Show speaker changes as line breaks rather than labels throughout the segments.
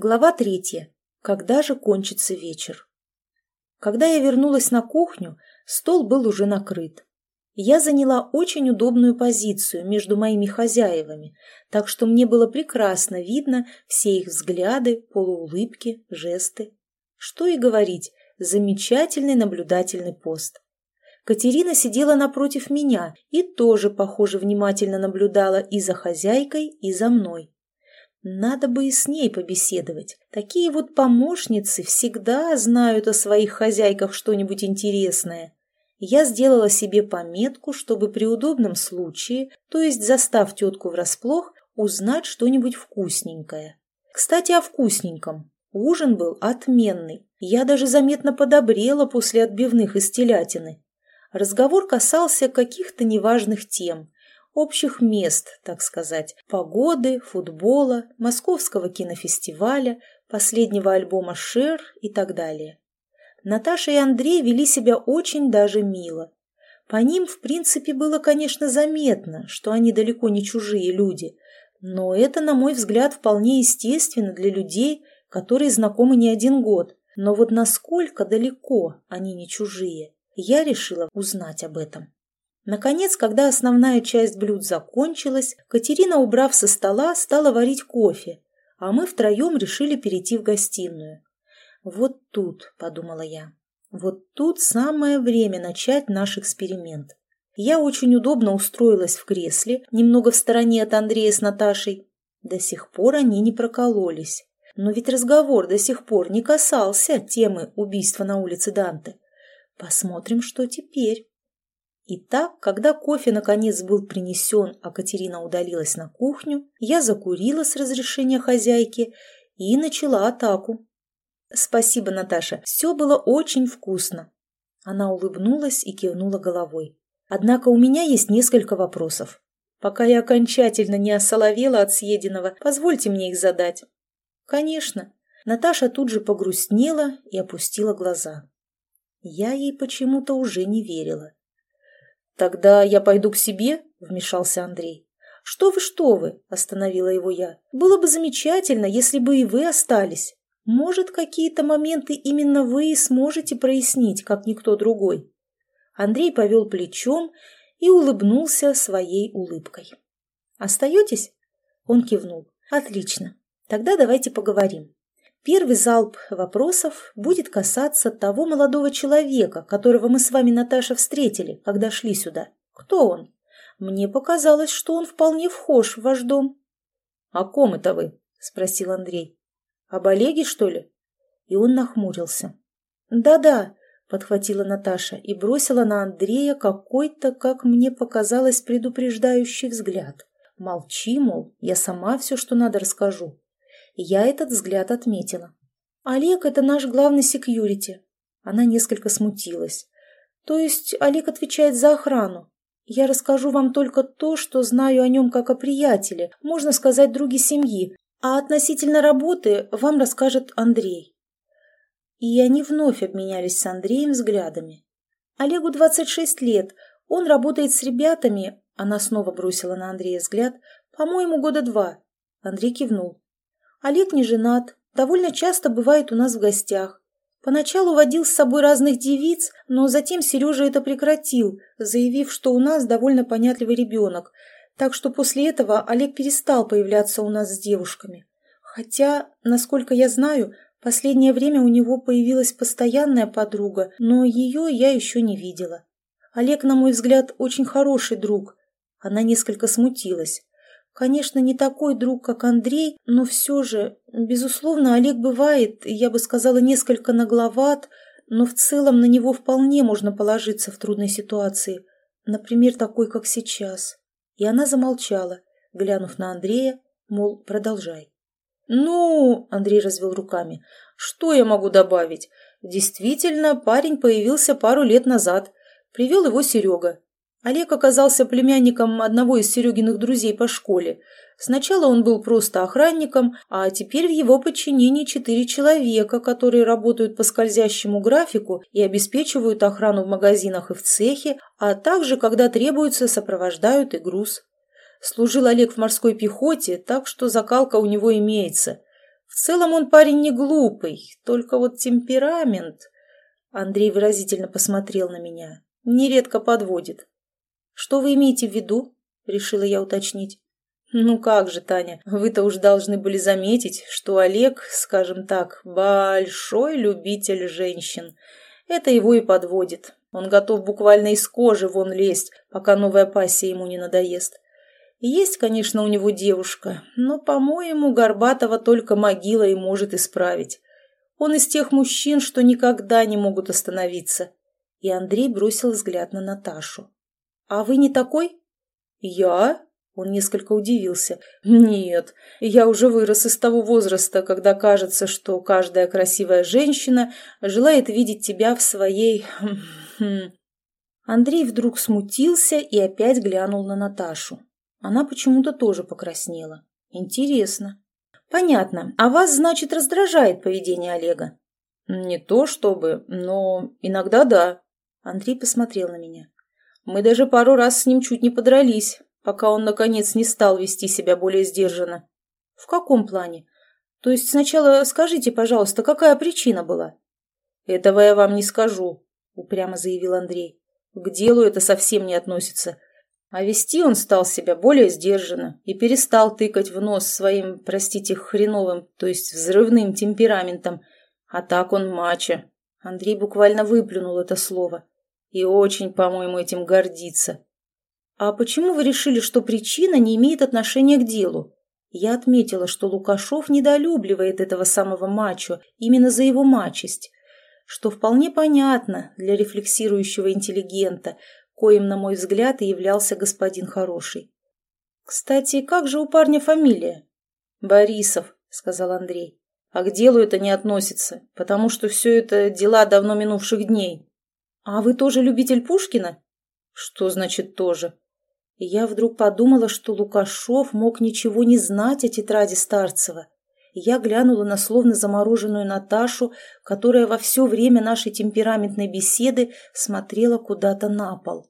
Глава третья. Когда же кончится вечер? Когда я вернулась на кухню, стол был уже накрыт. Я заняла очень удобную позицию между моими хозяевами, так что мне было прекрасно видно все их взгляды, полуулыбки, жесты. Что и говорить, замечательный наблюдательный пост. Катерина сидела напротив меня и тоже, похоже, внимательно наблюдала и за хозяйкой, и за мной. Надо бы и с ней побеседовать. Такие вот помощницы всегда знают о своих хозяйках что-нибудь интересное. Я сделала себе пометку, чтобы при удобном случае, то есть застав тетку врасплох, узнать что-нибудь вкусненькое. Кстати, о вкусненьком. Ужин был отменный. Я даже заметно подобрела после отбивных из телятины. Разговор касался каких-то неважных тем общих мест, так сказать, погоды, футбола, московского кинофестиваля, последнего альбома «Шер» и так далее. Наташа и Андрей вели себя очень даже мило. По ним, в принципе, было, конечно, заметно, что они далеко не чужие люди, но это, на мой взгляд, вполне естественно для людей, которые знакомы не один год. Но вот насколько далеко они не чужие, я решила узнать об этом. Наконец, когда основная часть блюд закончилась, Катерина, убрав со стола, стала варить кофе, а мы втроем решили перейти в гостиную. «Вот тут», — подумала я, — «вот тут самое время начать наш эксперимент». Я очень удобно устроилась в кресле, немного в стороне от Андрея с Наташей. До сих пор они не прокололись. Но ведь разговор до сих пор не касался темы убийства на улице Данте. Посмотрим, что теперь. Итак, когда кофе наконец был принесен, а Катерина удалилась на кухню, я закурила с разрешения хозяйки и начала атаку. «Спасибо, Наташа, все было очень вкусно». Она улыбнулась и кивнула головой. «Однако у меня есть несколько вопросов. Пока я окончательно не осоловела от съеденного, позвольте мне их задать». «Конечно». Наташа тут же погрустнела и опустила глаза. Я ей почему-то уже не верила. «Тогда я пойду к себе», — вмешался Андрей. «Что вы, что вы!» — остановила его я. «Было бы замечательно, если бы и вы остались. Может, какие-то моменты именно вы сможете прояснить, как никто другой». Андрей повел плечом и улыбнулся своей улыбкой. «Остаетесь?» Он кивнул. «Отлично. Тогда давайте поговорим. Первый залп вопросов будет касаться того молодого человека, которого мы с вами, Наташа, встретили, когда шли сюда. Кто он? Мне показалось, что он вполне вхож в ваш дом. — О ком это вы? — спросил Андрей. — Об Олеге, что ли? И он нахмурился. «Да — Да-да, — подхватила Наташа и бросила на Андрея какой-то, как мне показалось, предупреждающий взгляд. Молчи, мол, я сама все, что надо, расскажу. Я этот взгляд отметила. «Олег — это наш главный секьюрити». Она несколько смутилась. «То есть Олег отвечает за охрану. Я расскажу вам только то, что знаю о нем как о приятеле, можно сказать, друге семьи, а относительно работы вам расскажет Андрей». И они вновь обменялись с Андреем взглядами. Олегу 26 лет, он работает с ребятами, она снова бросила на Андрея взгляд, по-моему, года два. Андрей кивнул. Олег не женат, довольно часто бывает у нас в гостях. Поначалу водил с собой разных девиц, но затем Сережа это прекратил, заявив, что у нас довольно понятливый ребенок, так что после этого Олег перестал появляться у нас с девушками. Хотя, насколько я знаю, последнее время у него появилась постоянная подруга, но ее я еще не видела. Олег, на мой взгляд, очень хороший друг. Она несколько смутилась. Конечно, не такой друг, как Андрей, но все же, безусловно, Олег бывает, я бы сказала, несколько нагловат, но в целом на него вполне можно положиться в трудной ситуации, например, такой, как сейчас. И она замолчала, глянув на Андрея, мол, продолжай. «Ну, — Андрей развел руками, — что я могу добавить? Действительно, парень появился пару лет назад. Привел его Серега. Олег оказался племянником одного из Серегиных друзей по школе. Сначала он был просто охранником, а теперь в его подчинении четыре человека, которые работают по скользящему графику и обеспечивают охрану в магазинах и в цехе, а также, когда требуется, сопровождают и груз. Служил Олег в морской пехоте, так что закалка у него имеется. В целом он парень не глупый, только вот темперамент... Андрей выразительно посмотрел на меня. Нередко подводит. Что вы имеете в виду? Решила я уточнить. Ну как же, Таня, вы-то уж должны были заметить, что Олег, скажем так, большой любитель женщин. Это его и подводит. Он готов буквально из кожи вон лезть, пока новая пассия ему не надоест. Есть, конечно, у него девушка, но, по-моему, Горбатова только могила и может исправить. Он из тех мужчин, что никогда не могут остановиться. И Андрей бросил взгляд на Наташу. «А вы не такой?» «Я?» Он несколько удивился. «Нет, я уже вырос из того возраста, когда кажется, что каждая красивая женщина желает видеть тебя в своей... Андрей вдруг смутился и опять глянул на Наташу. Она почему-то тоже покраснела. Интересно. Понятно. А вас, значит, раздражает поведение Олега? Не то чтобы, но иногда да. Андрей посмотрел на меня. Мы даже пару раз с ним чуть не подрались, пока он, наконец, не стал вести себя более сдержанно. В каком плане? То есть сначала скажите, пожалуйста, какая причина была? Этого я вам не скажу, упрямо заявил Андрей. К делу это совсем не относится. А вести он стал себя более сдержанно и перестал тыкать в нос своим, простите, хреновым, то есть взрывным темпераментом. А так он мачо. Андрей буквально выплюнул это слово. И очень, по-моему, этим гордится. А почему вы решили, что причина не имеет отношения к делу? Я отметила, что Лукашов недолюбливает этого самого мачо именно за его мачесть, что вполне понятно для рефлексирующего интеллигента, коим, на мой взгляд, и являлся господин хороший. «Кстати, как же у парня фамилия?» «Борисов», — сказал Андрей. «А к делу это не относится, потому что все это дела давно минувших дней». «А вы тоже любитель Пушкина?» «Что значит «тоже»?» я вдруг подумала, что Лукашов мог ничего не знать о тетради Старцева. Я глянула на словно замороженную Наташу, которая во все время нашей темпераментной беседы смотрела куда-то на пол.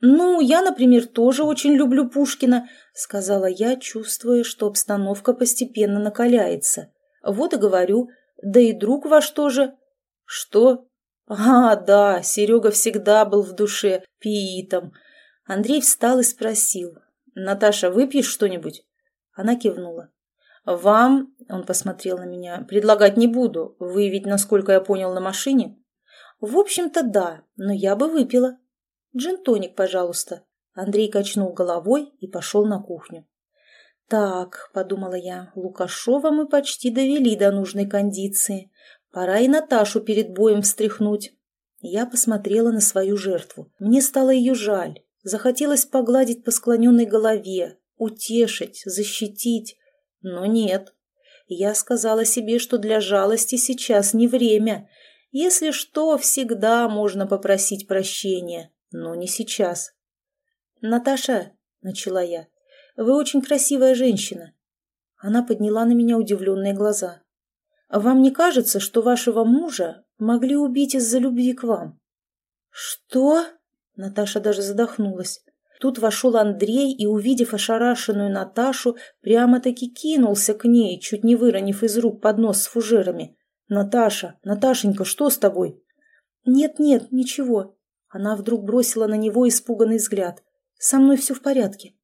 «Ну, я, например, тоже очень люблю Пушкина», — сказала я, чувствуя, что обстановка постепенно накаляется. «Вот и говорю. Да и друг ваш тоже». «Что?» «А, да, Серега всегда был в душе пиитом». Андрей встал и спросил. «Наташа, выпьешь что-нибудь?» Она кивнула. «Вам, — он посмотрел на меня, — предлагать не буду. Вы ведь, насколько я понял, на машине?» «В общем-то, да, но я бы выпила». «Джин-тоник, пожалуйста». Андрей качнул головой и пошел на кухню. «Так», — подумала я, — «Лукашова мы почти довели до нужной кондиции. Пора и Наташу перед боем встряхнуть». Я посмотрела на свою жертву. Мне стало ее жаль. Захотелось погладить по склоненной голове, утешить, защитить. Но нет. Я сказала себе, что для жалости сейчас не время. Если что, всегда можно попросить прощения, но не сейчас. «Наташа», — начала я, — «вы очень красивая женщина». Она подняла на меня удивленные глаза. «Вам не кажется, что вашего мужа могли убить из-за любви к вам?» «Что?» — Наташа даже задохнулась. Тут вошел Андрей и, увидев ошарашенную Наташу, прямо-таки кинулся к ней, чуть не выронив из рук поднос с фужерами. «Наташа! Наташенька, что с тобой?» «Нет-нет, ничего». Она вдруг бросила на него испуганный взгляд. «Со мной все в порядке».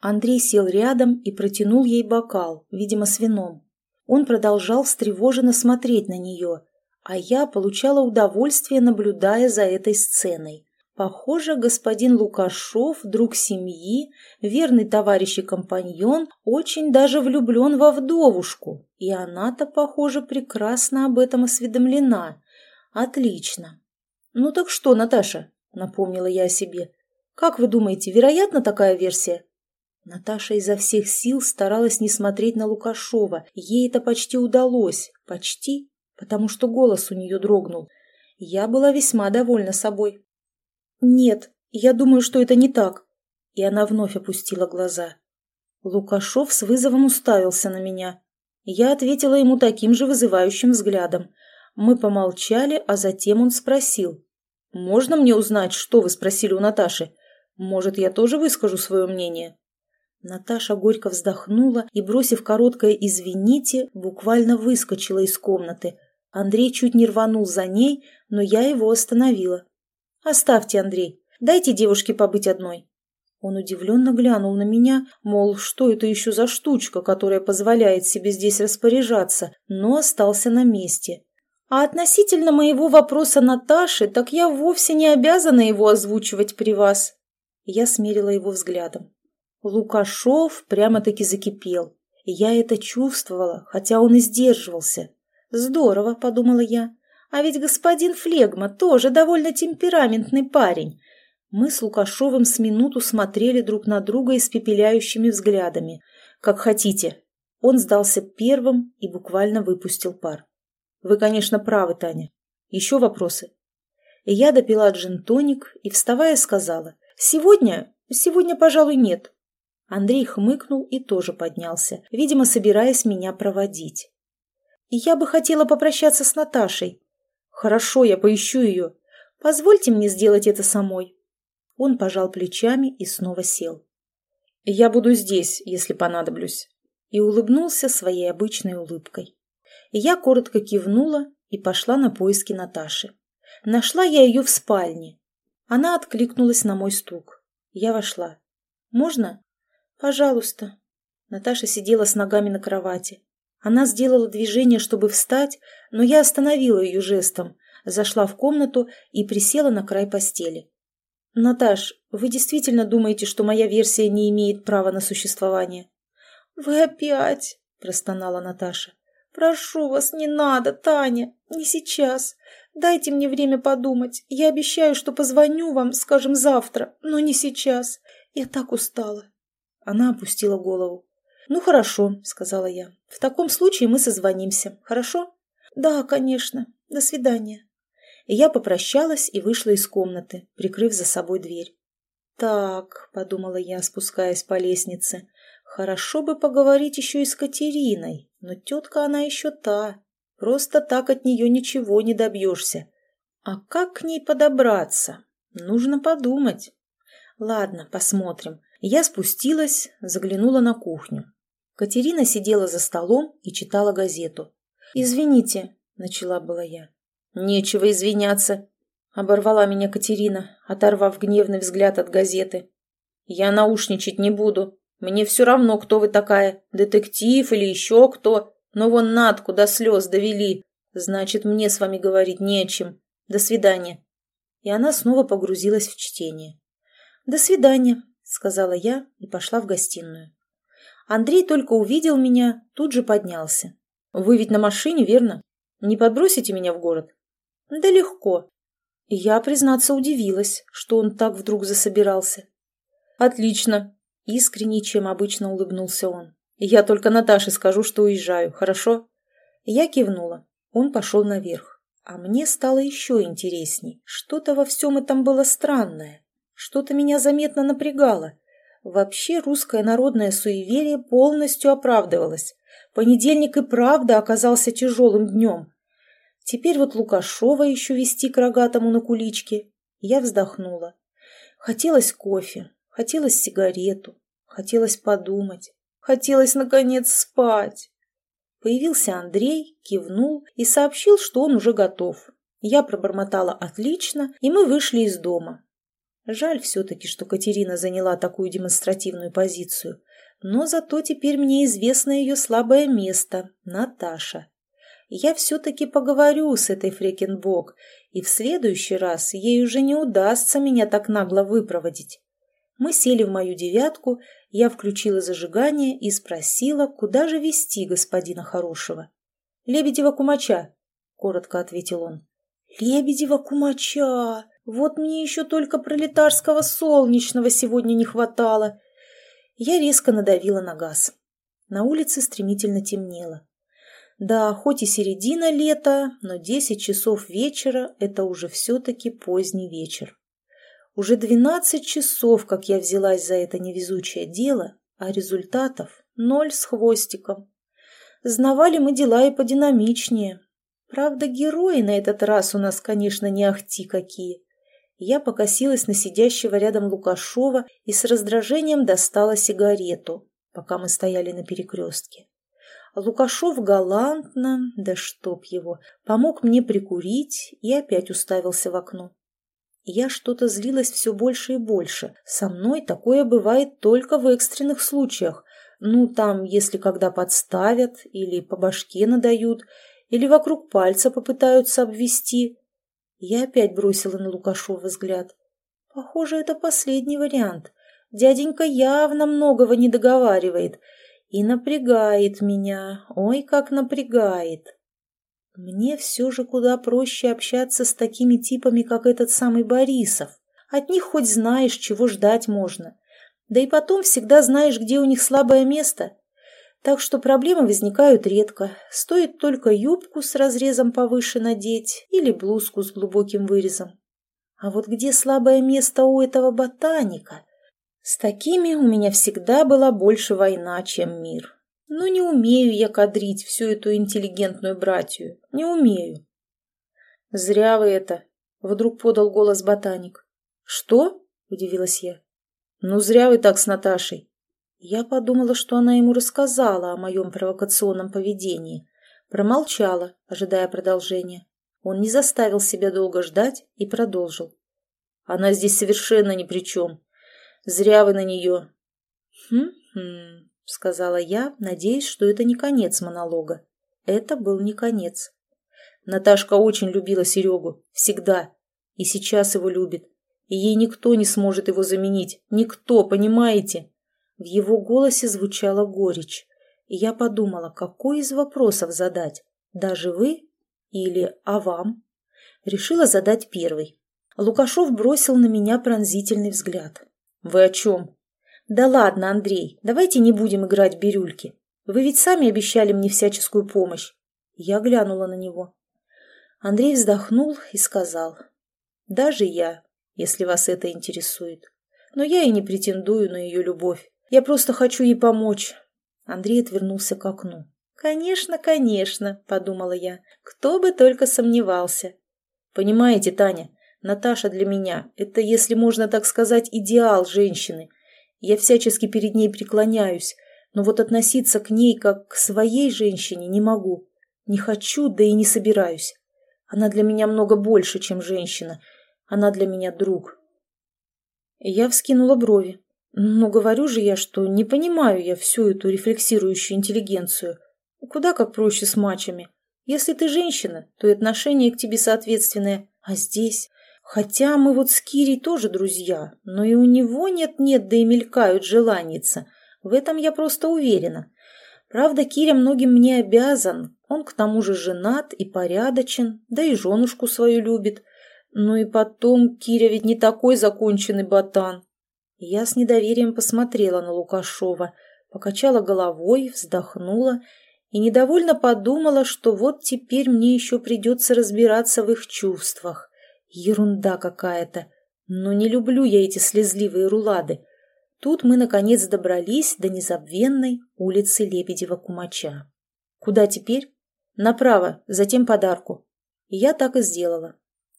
Андрей сел рядом и протянул ей бокал, видимо, с вином. Он продолжал встревоженно смотреть на нее, а я получала удовольствие, наблюдая за этой сценой. Похоже, господин Лукашов, друг семьи, верный товарищ и компаньон, очень даже влюблен во вдовушку, и она-то, похоже, прекрасно об этом осведомлена. Отлично. Ну так что, Наташа, напомнила я о себе. Как вы думаете, вероятна такая версия? Наташа изо всех сил старалась не смотреть на Лукашова. Ей это почти удалось. Почти, потому что голос у нее дрогнул. Я была весьма довольна собой. «Нет, я думаю, что это не так». И она вновь опустила глаза. Лукашов с вызовом уставился на меня. Я ответила ему таким же вызывающим взглядом. Мы помолчали, а затем он спросил. «Можно мне узнать, что вы спросили у Наташи? Может, я тоже выскажу свое мнение?» Наташа горько вздохнула и, бросив короткое «извините», буквально выскочила из комнаты. Андрей чуть не рванул за ней, но я его остановила. «Оставьте, Андрей, дайте девушке побыть одной». Он удивленно глянул на меня, мол, что это еще за штучка, которая позволяет себе здесь распоряжаться, но остался на месте. А относительно моего вопроса Наташи, так я вовсе не обязана его озвучивать при вас. Я смерила его взглядом. Лукашов прямо-таки закипел. Я это чувствовала, хотя он и сдерживался. «Здорово», — подумала я. «А ведь господин Флегма тоже довольно темпераментный парень. Мы с Лукашовым с минуту смотрели друг на друга испепеляющими взглядами. «Как хотите». Он сдался первым и буквально выпустил пар. «Вы, конечно, правы, Таня. Еще вопросы?» Я допила джин-тоник и, вставая, сказала. «Сегодня? Сегодня, пожалуй, нет». Андрей хмыкнул и тоже поднялся, видимо, собираясь меня проводить. «Я бы хотела попрощаться с Наташей». «Хорошо, я поищу ее. Позвольте мне сделать это самой». Он пожал плечами и снова сел. «Я буду здесь, если понадоблюсь», и улыбнулся своей обычной улыбкой. Я коротко кивнула и пошла на поиски Наташи. Нашла я ее в спальне. Она откликнулась на мой стук. Я вошла. «Можно?» «Пожалуйста». Наташа сидела с ногами на кровати. Она сделала движение, чтобы встать, но я остановила ее жестом, зашла в комнату и присела на край постели. «Наташ, вы действительно думаете, что моя версия не имеет права на существование?» «Вы опять!» – простонала Наташа. «Прошу вас, не надо, Таня, не сейчас. Дайте мне время подумать. Я обещаю, что позвоню вам, скажем, завтра, но не сейчас. Я так устала». Она опустила голову. «Ну, хорошо», — сказала я. «В таком случае мы созвонимся, хорошо?» «Да, конечно. До свидания» я попрощалась и вышла из комнаты, прикрыв за собой дверь. «Так», — подумала я, спускаясь по лестнице, — «хорошо бы поговорить еще и с Катериной, но тетка она еще та, просто так от нее ничего не добьешься. А как к ней подобраться? Нужно подумать. Ладно, посмотрим». Я спустилась, заглянула на кухню. Катерина сидела за столом и читала газету. «Извините», — начала была я. «Нечего извиняться», — оборвала меня Катерина, оторвав гневный взгляд от газеты. «Я наушничать не буду. Мне все равно, кто вы такая, детектив или еще кто. Но вон Натку до слез довели. Значит, мне с вами говорить не о чем. До свидания». И она снова погрузилась в чтение. «До свидания», — сказала я и пошла в гостиную. Андрей только увидел меня, тут же поднялся. «Вы ведь на машине, верно? Не подбросите меня в город?» Да легко. Я, признаться, удивилась, что он так вдруг засобирался. Отлично. Искренне, чем обычно улыбнулся он. Я только Наташе скажу, что уезжаю, хорошо? Я кивнула. Он пошел наверх. А мне стало еще интересней. Что-то во всем этом было странное. Что-то меня заметно напрягало. Вообще русское народное суеверие полностью оправдывалось. Понедельник и правда оказался тяжелым днем. Теперь вот Лукашова еще вести к рогатому на куличке. Я вздохнула. Хотелось кофе, хотелось сигарету, хотелось подумать, хотелось, наконец, спать. Появился Андрей, кивнул и сообщил, что он уже готов. Я пробормотала «отлично», и мы вышли из дома. Жаль все-таки, что Катерина заняла такую демонстративную позицию, но зато теперь мне известно ее слабое место – Наташа я все-таки поговорю с этой Фрекенбок, и в следующий раз ей уже не удастся меня так нагло выпроводить. Мы сели в мою девятку, я включила зажигание и спросила, куда же вести господина хорошего. «Лебедева кумача», — коротко ответил он. «Лебедева кумача! Вот мне еще только пролетарского солнечного сегодня не хватало!» Я резко надавила на газ. На улице стремительно темнело. Да, хоть и середина лета, но десять часов вечера – это уже все-таки поздний вечер. Уже двенадцать часов, как я взялась за это невезучее дело, а результатов ноль с хвостиком. Знавали мы дела и подинамичнее. Правда, герои на этот раз у нас, конечно, не ахти какие. Я покосилась на сидящего рядом Лукашова и с раздражением достала сигарету, пока мы стояли на перекрестке. Лукашов галантно, да чтоб его, помог мне прикурить и опять уставился в окно. Я что-то злилась все больше и больше. Со мной такое бывает только в экстренных случаях. Ну, там, если когда подставят, или по башке надают, или вокруг пальца попытаются обвести. Я опять бросила на Лукашова взгляд. Похоже, это последний вариант. Дяденька явно многого не договаривает — и напрягает меня, ой, как напрягает. Мне все же куда проще общаться с такими типами, как этот самый Борисов. От них хоть знаешь, чего ждать можно. Да и потом всегда знаешь, где у них слабое место. Так что проблемы возникают редко. Стоит только юбку с разрезом повыше надеть или блузку с глубоким вырезом. А вот где слабое место у этого ботаника? С такими у меня всегда была больше война, чем мир. Но не умею я кадрить всю эту интеллигентную братью. Не умею. Зря вы это, вдруг подал голос ботаник. Что? Удивилась я. Ну, зря вы так с Наташей. Я подумала, что она ему рассказала о моем провокационном поведении. Промолчала, ожидая продолжения. Он не заставил себя долго ждать и продолжил. Она здесь совершенно ни при чем. Зря вы на нее. Хм-хм, сказала я, надеясь, что это не конец монолога. Это был не конец. Наташка очень любила Серегу. Всегда. И сейчас его любит. И ей никто не сможет его заменить. Никто, понимаете? В его голосе звучала горечь. И я подумала, какой из вопросов задать? Даже вы? Или «а вам?» Решила задать первый. Лукашов бросил на меня пронзительный взгляд. «Вы о чем?» «Да ладно, Андрей, давайте не будем играть бирюльки. Вы ведь сами обещали мне всяческую помощь». Я глянула на него. Андрей вздохнул и сказал. «Даже я, если вас это интересует. Но я и не претендую на ее любовь. Я просто хочу ей помочь». Андрей отвернулся к окну. «Конечно, конечно», — подумала я. «Кто бы только сомневался». «Понимаете, Таня, Наташа для меня – это, если можно так сказать, идеал женщины. Я всячески перед ней преклоняюсь, но вот относиться к ней как к своей женщине не могу. Не хочу, да и не собираюсь. Она для меня много больше, чем женщина. Она для меня друг. Я вскинула брови. Но говорю же я, что не понимаю я всю эту рефлексирующую интеллигенцию. Куда как проще с мачами. Если ты женщина, то и отношение к тебе соответственное. А здесь... Хотя мы вот с Кирей тоже друзья, но и у него нет-нет, да и мелькают желаница. В этом я просто уверена. Правда, Киря многим мне обязан. Он к тому же женат и порядочен, да и женушку свою любит. Ну и потом, Киря ведь не такой законченный ботан. Я с недоверием посмотрела на Лукашова, покачала головой, вздохнула и недовольно подумала, что вот теперь мне еще придется разбираться в их чувствах. Ерунда какая-то. Но не люблю я эти слезливые рулады. Тут мы, наконец, добрались до незабвенной улицы Лебедева-Кумача. Куда теперь? Направо, затем подарку. Я так и сделала.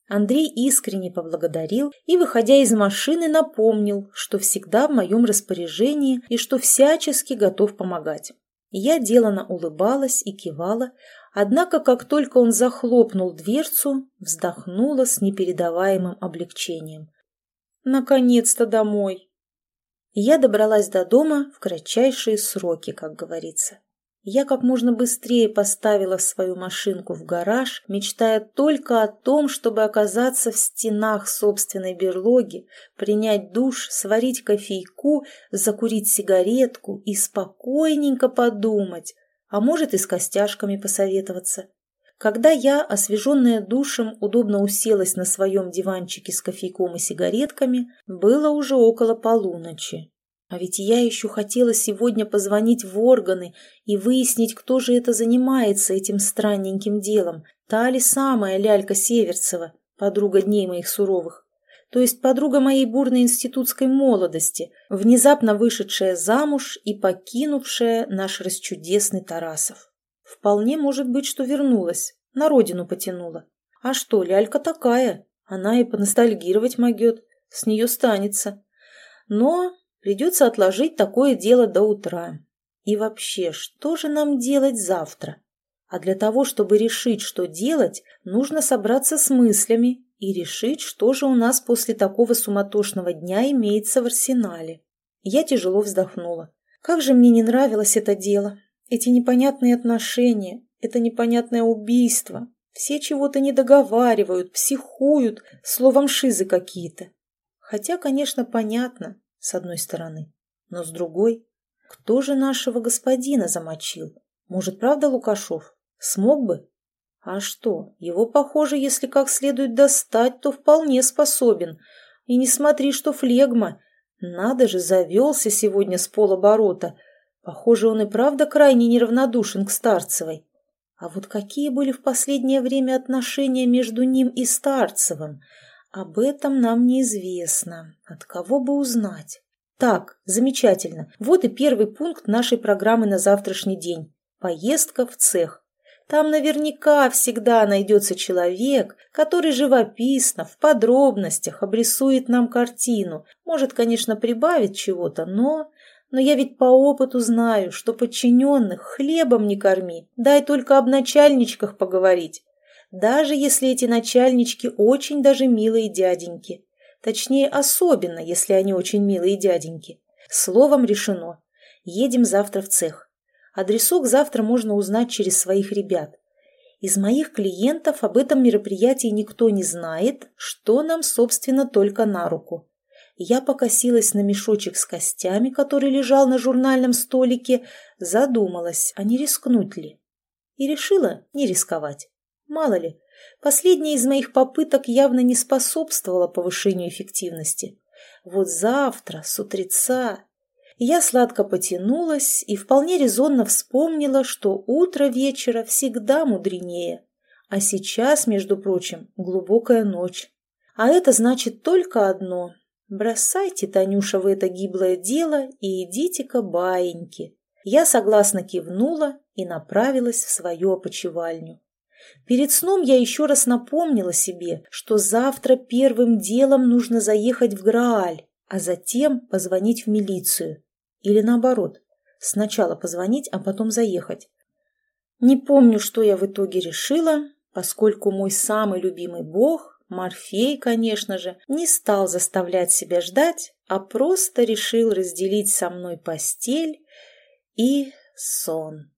Андрей искренне поблагодарил и, выходя из машины, напомнил, что всегда в моем распоряжении и что всячески готов помогать. Я делано улыбалась и кивала, Однако, как только он захлопнул дверцу, вздохнула с непередаваемым облегчением. «Наконец-то домой!» Я добралась до дома в кратчайшие сроки, как говорится. Я как можно быстрее поставила свою машинку в гараж, мечтая только о том, чтобы оказаться в стенах собственной берлоги, принять душ, сварить кофейку, закурить сигаретку и спокойненько подумать, а может и с костяшками посоветоваться. Когда я, освеженная душем, удобно уселась на своем диванчике с кофейком и сигаретками, было уже около полуночи. А ведь я еще хотела сегодня позвонить в органы и выяснить, кто же это занимается этим странненьким делом. Та ли самая лялька Северцева, подруга дней моих суровых то есть подруга моей бурной институтской молодости, внезапно вышедшая замуж и покинувшая наш расчудесный Тарасов. Вполне может быть, что вернулась, на родину потянула. А что, лялька такая, Она и поностальгировать могет, с нее станется. Но придется отложить такое дело до утра. И вообще, что же нам делать завтра? А для того, чтобы решить, что делать, нужно собраться с мыслями и решить, что же у нас после такого суматошного дня имеется в арсенале. Я тяжело вздохнула. Как же мне не нравилось это дело. Эти непонятные отношения, это непонятное убийство. Все чего-то не договаривают, психуют, словом шизы какие-то. Хотя, конечно, понятно, с одной стороны. Но с другой, кто же нашего господина замочил? Может, правда Лукашов? Смог бы? А что, его, похоже, если как следует достать, то вполне способен. И не смотри, что флегма. Надо же, завелся сегодня с полоборота. Похоже, он и правда крайне неравнодушен к Старцевой. А вот какие были в последнее время отношения между ним и Старцевым? Об этом нам неизвестно. От кого бы узнать? Так, замечательно. Вот и первый пункт нашей программы на завтрашний день. Поездка в цех. Там наверняка всегда найдется человек, который живописно, в подробностях обрисует нам картину. Может, конечно, прибавить чего-то, но... Но я ведь по опыту знаю, что подчиненных хлебом не корми, дай только об начальничках поговорить. Даже если эти начальнички очень даже милые дяденьки. Точнее, особенно, если они очень милые дяденьки. Словом решено. Едем завтра в цех. Адресок завтра можно узнать через своих ребят. Из моих клиентов об этом мероприятии никто не знает, что нам, собственно, только на руку. Я покосилась на мешочек с костями, который лежал на журнальном столике, задумалась, а не рискнуть ли. И решила не рисковать. Мало ли, последняя из моих попыток явно не способствовала повышению эффективности. Вот завтра, с утреца, я сладко потянулась и вполне резонно вспомнила, что утро вечера всегда мудренее. А сейчас, между прочим, глубокая ночь. А это значит только одно. Бросайте, Танюша, в это гиблое дело и идите-ка баиньки. Я согласно кивнула и направилась в свою опочивальню. Перед сном я еще раз напомнила себе, что завтра первым делом нужно заехать в Грааль, а затем позвонить в милицию. Или наоборот, сначала позвонить, а потом заехать. Не помню, что я в итоге решила, поскольку мой самый любимый бог, Морфей, конечно же, не стал заставлять себя ждать, а просто решил разделить со мной постель и сон.